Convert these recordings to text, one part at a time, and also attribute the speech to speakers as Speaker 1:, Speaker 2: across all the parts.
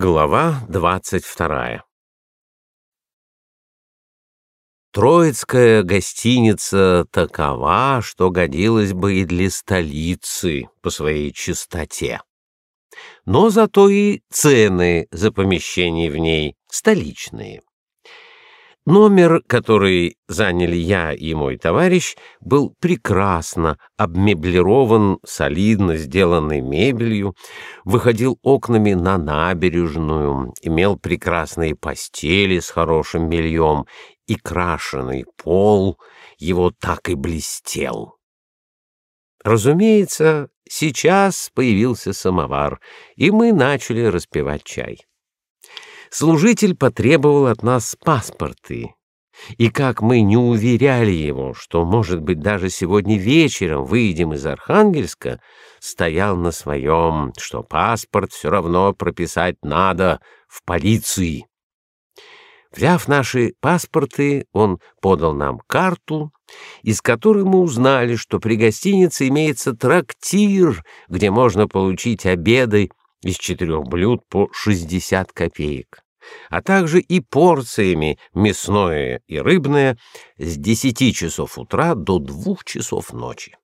Speaker 1: Глава двадцать вторая Троицкая гостиница такова, что годилась бы и для столицы по своей чистоте. Но зато и цены за помещение в ней столичные. Номер, который заняли я и мой товарищ, был прекрасно обмеблирован, солидно сделанной мебелью, выходил окнами на набережную, имел прекрасные постели с хорошим бельем и крашеный пол его так и блестел. Разумеется, сейчас появился самовар, и мы начали распивать чай служитель потребовал от нас паспорты. И как мы не уверяли его, что, может быть, даже сегодня вечером выйдем из Архангельска, стоял на своем, что паспорт все равно прописать надо в полиции. Взяв наши паспорты, он подал нам карту, из которой мы узнали, что при гостинице имеется трактир, где можно получить обеды из четырех блюд по 60 копеек, а также и порциями мясное и рыбное с 10 часов утра до 2 часов ночи.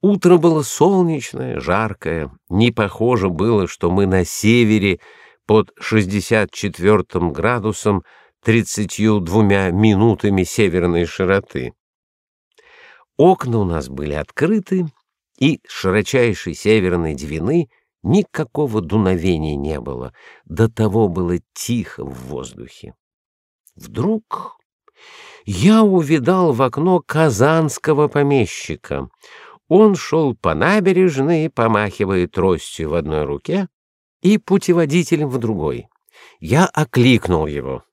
Speaker 1: Утро было солнечное, жаркое, не похоже было, что мы на севере под 64 градусом 32 минутами северной широты. Окна у нас были открыты, и с широчайшей северной двины — Никакого дуновения не было, до того было тихо в воздухе. Вдруг я увидал в окно казанского помещика. Он шел по набережной, помахивая тростью в одной руке и путеводителем в другой. Я окликнул его.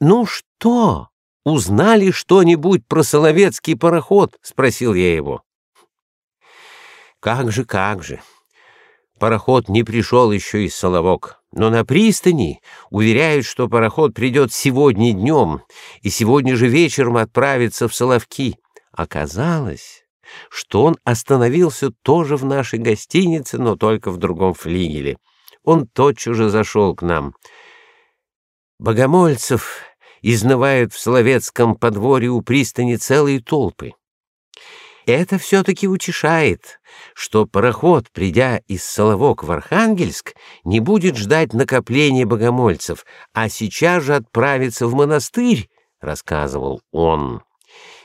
Speaker 1: «Ну что, узнали что-нибудь про Соловецкий пароход?» — спросил я его. Как же, как же. Пароход не пришел еще из Соловок, но на пристани уверяют, что пароход придет сегодня днем и сегодня же вечером отправится в Соловки. Оказалось, что он остановился тоже в нашей гостинице, но только в другом флигеле. Он тотчас же зашел к нам. Богомольцев изнывают в Соловецком подворье у пристани целые толпы. Это все-таки утешает, что пароход, придя из Соловок в Архангельск, не будет ждать накопления богомольцев, а сейчас же отправится в монастырь, — рассказывал он.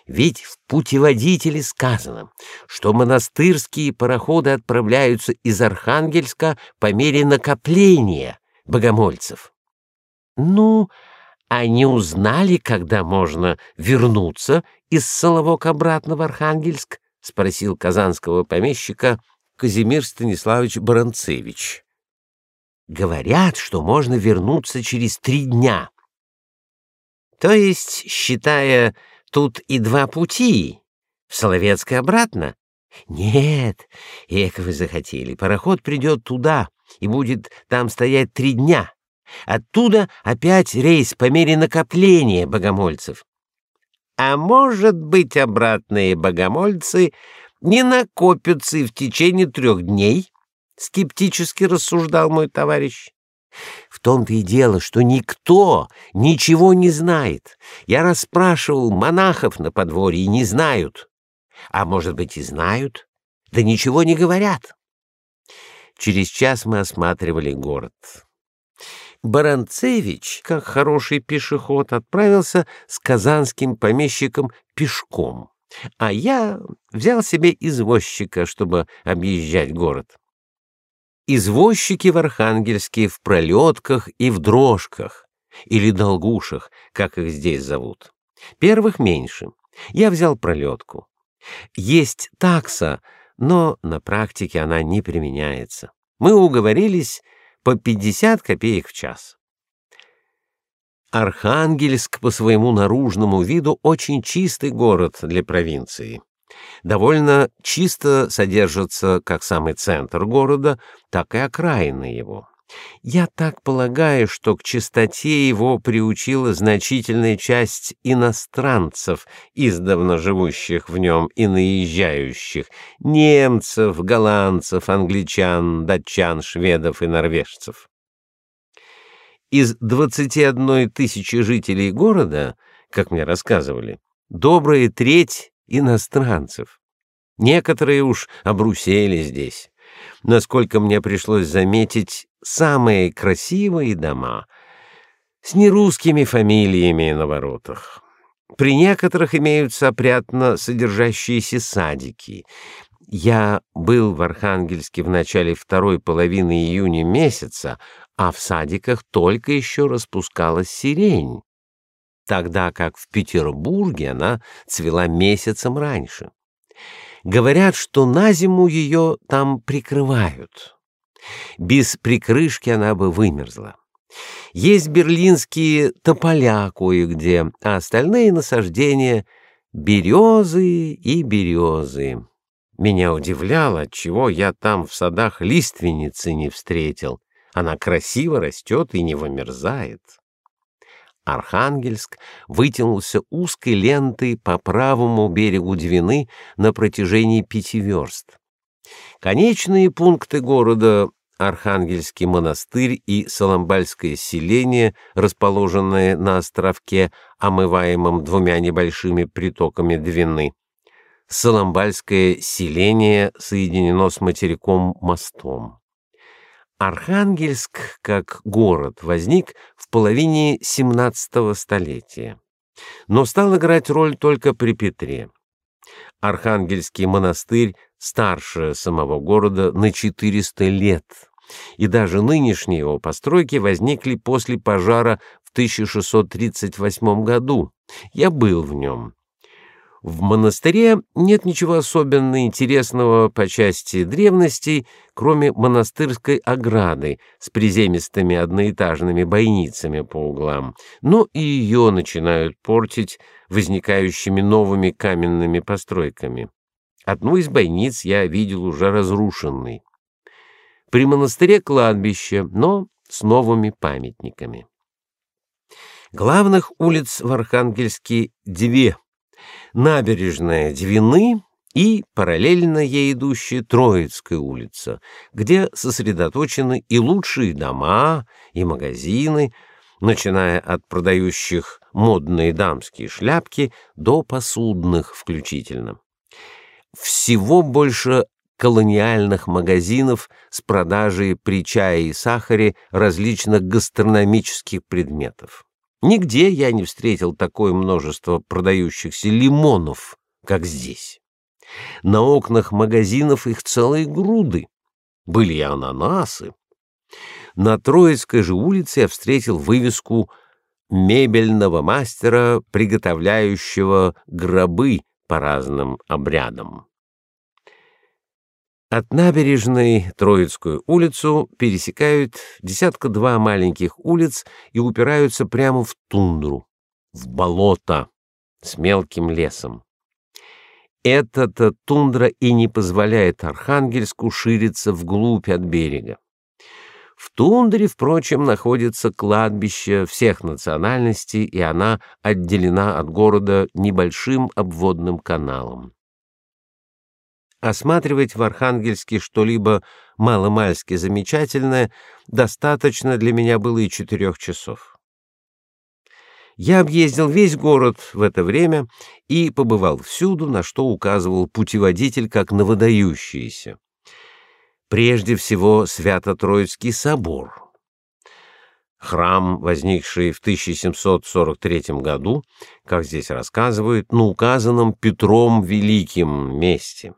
Speaker 1: Ведь в путеводителе сказано, что монастырские пароходы отправляются из Архангельска по мере накопления богомольцев. Ну, они узнали, когда можно вернуться из Соловок обратно в Архангельск? — спросил казанского помещика Казимир Станиславович Баранцевич. — Говорят, что можно вернуться через три дня. — То есть, считая, тут и два пути, в Соловецк и обратно? — Нет, эко вы захотели, пароход придет туда и будет там стоять три дня. Оттуда опять рейс по мере накопления богомольцев. А может быть, обратные богомольцы не накопятся и в течение трех дней? Скептически рассуждал мой товарищ. В том-то и дело, что никто ничего не знает. Я расспрашивал монахов на подворье и не знают. А может быть и знают, да ничего не говорят. Через час мы осматривали город. Баранцевич, как хороший пешеход, отправился с казанским помещиком пешком, а я взял себе извозчика, чтобы объезжать город. Извозчики в Архангельске в пролетках и в дрожках, или долгушах, как их здесь зовут. Первых меньше. Я взял пролетку. Есть такса, но на практике она не применяется. Мы уговорились по 50 копеек в час. Архангельск по своему наружному виду очень чистый город для провинции. Довольно чисто содержится как самый центр города, так и окраины его. Я так полагаю, что к чистоте его приучила значительная часть иностранцев, издавна живущих в нем и наезжающих, немцев, голландцев, англичан, датчан, шведов и норвежцев. Из 21 тысячи жителей города, как мне рассказывали, добрая треть иностранцев. Некоторые уж обрусели здесь. Насколько мне пришлось заметить, самые красивые дома с нерусскими фамилиями на воротах. При некоторых имеются опрятно содержащиеся садики. Я был в Архангельске в начале второй половины июня месяца, а в садиках только еще распускалась сирень, тогда как в Петербурге она цвела месяцем раньше. Говорят, что на зиму ее там прикрывают. Без прикрышки она бы вымерзла. Есть берлинские тополя кое-где, а остальные насаждения — березы и березы. Меня удивляло, чего я там в садах лиственницы не встретил. Она красиво растет и не вымерзает. Архангельск вытянулся узкой лентой по правому берегу Двины на протяжении пяти верст. Конечные пункты города Архангельский монастырь и Соломбальское селение, расположенное на островке, омываемом двумя небольшими притоками Двины. Соломбальское селение соединено с материком мостом. Архангельск как город возник в половине XVII столетия, но стал играть роль только при Петре. Архангельский монастырь старше самого города на 400 лет, и даже нынешние его постройки возникли после пожара в 1638 году. Я был в нем. В монастыре нет ничего особенно интересного по части древностей, кроме монастырской ограды с приземистыми одноэтажными бойницами по углам, но и ее начинают портить возникающими новыми каменными постройками. Одну из бойниц я видел уже разрушенной. При монастыре кладбище, но с новыми памятниками. Главных улиц в Архангельске две набережная Двины и параллельно ей идущая Троицкая улица, где сосредоточены и лучшие дома, и магазины, начиная от продающих модные дамские шляпки до посудных включительно. Всего больше колониальных магазинов с продажей при чае и сахаре различных гастрономических предметов. Нигде я не встретил такое множество продающихся лимонов, как здесь. На окнах магазинов их целые груды. Были и ананасы. На Троицкой же улице я встретил вывеску мебельного мастера, приготовляющего гробы по разным обрядам. От набережной Троицкую улицу пересекают десятка-два маленьких улиц и упираются прямо в тундру, в болото с мелким лесом. Эта-то тундра и не позволяет Архангельску шириться вглубь от берега. В тундре, впрочем, находится кладбище всех национальностей, и она отделена от города небольшим обводным каналом. Осматривать в Архангельске что-либо маломальски замечательное достаточно для меня было и четырех часов. Я объездил весь город в это время и побывал всюду, на что указывал путеводитель как на выдающиеся. Прежде всего Свято-Троицкий собор. Храм, возникший в 1743 году, как здесь рассказывают, на указанном Петром Великим месте.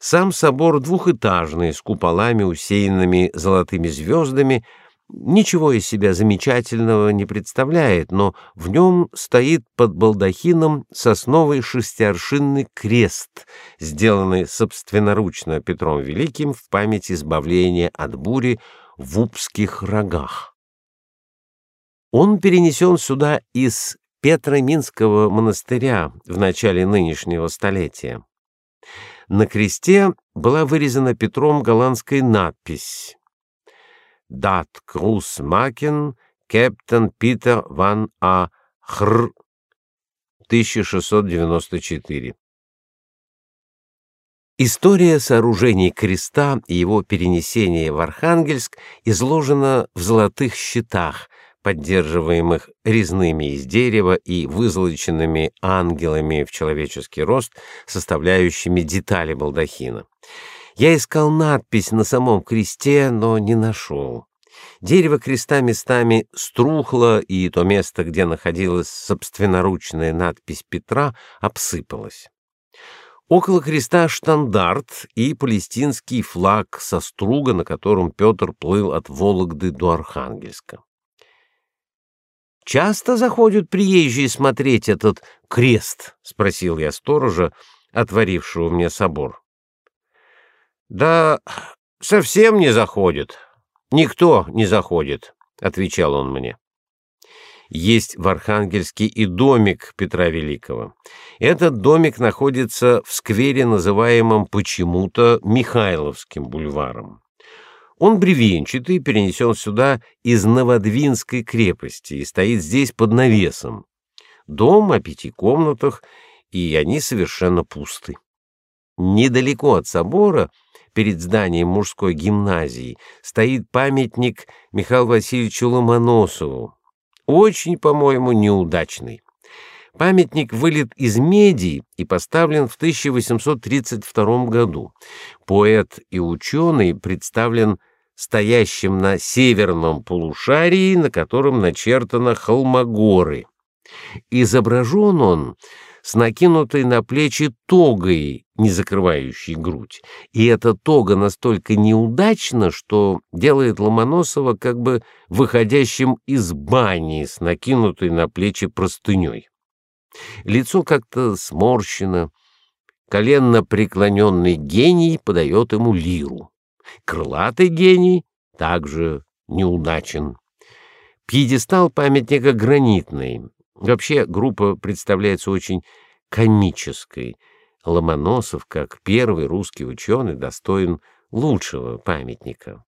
Speaker 1: Сам собор двухэтажный, с куполами, усеянными золотыми звездами, ничего из себя замечательного не представляет, но в нем стоит под балдахином сосновый шестиаршинный крест, сделанный собственноручно Петром Великим в память избавления от бури в Упских рогах. Он перенесен сюда из Петроминского монастыря в начале нынешнего столетия. На кресте была вырезана Петром голландская надпись Дат Крус Макен, Кэптен Питер ван А. Хр. 1694. История сооружения креста и его перенесения в Архангельск изложена в золотых щитах, поддерживаемых резными из дерева и вызолоченными ангелами в человеческий рост, составляющими детали балдахина. Я искал надпись на самом кресте, но не нашел. Дерево креста местами струхло, и то место, где находилась собственноручная надпись Петра, обсыпалось. Около креста штандарт и палестинский флаг со струга, на котором Петр плыл от Вологды до Архангельска. Часто заходят приезжие смотреть этот крест, спросил я сторожа, отворившего мне собор. Да совсем не заходят. Никто не заходит, отвечал он мне. Есть в Архангельске и домик Петра Великого. Этот домик находится в сквере, называемом почему-то Михайловским бульваром. Он бревенчатый, перенесен сюда из Новодвинской крепости и стоит здесь под навесом. Дом о пяти комнатах, и они совершенно пусты. Недалеко от собора перед зданием мужской гимназии стоит памятник Михаилу Васильевичу Ломоносову. Очень, по-моему, неудачный. Памятник вылет из меди и поставлен в 1832 году. Поэт и ученый представлен стоящим на северном полушарии, на котором начертано холмогоры. Изображен он с накинутой на плечи тогой, не закрывающей грудь. И эта тога настолько неудачна, что делает Ломоносова как бы выходящим из бани с накинутой на плечи простыней. Лицо как-то сморщено, коленно преклоненный гений подает ему лиру. Крылатый гений также неудачен. Пьедестал памятника гранитный, Вообще группа представляется очень комической. Ломоносов, как первый русский ученый, достоин лучшего памятника.